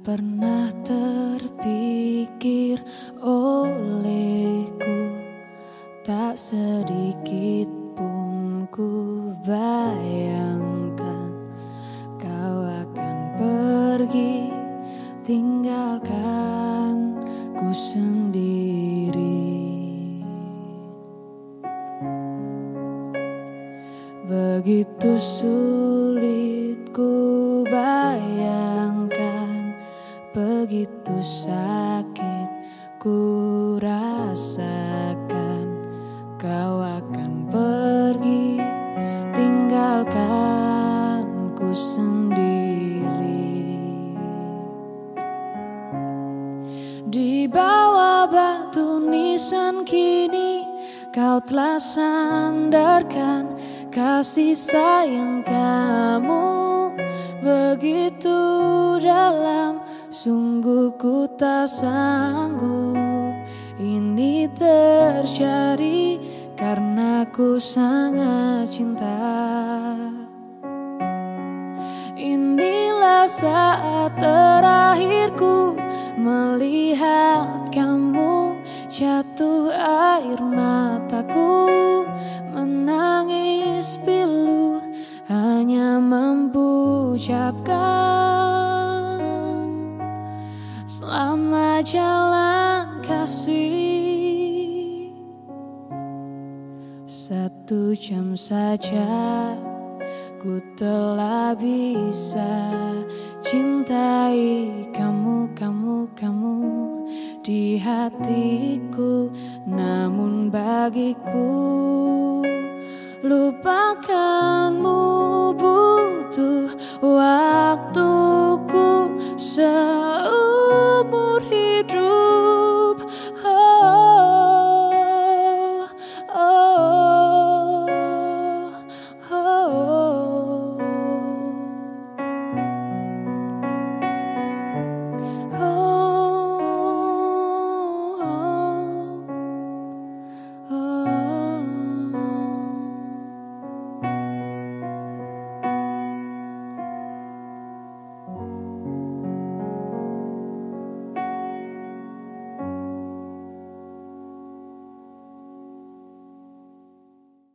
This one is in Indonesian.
pernah terpikir olehku. Tak sedikit pun ku bayangkan Kau akan pergi. Tinggalkan ku sendiri. Begitu sulit ku rasakan Kau akan pergi. Tinggalkan ku sendiri. Di bawah batu nisan kini Kau telah sandarkan kasih sayang kamu. Begitu dalam Sungguh ku tak sanggup. Ini terjadi Karena ku sangat cinta. Inilah saat terakhirku melihat kamu jatuh air mataku. Menangis pilu hanya mampu ucapkan selamat jalan kasih satu jam saja ku telah bisa cintai kamu kamu kamu di hatiku namun bagiku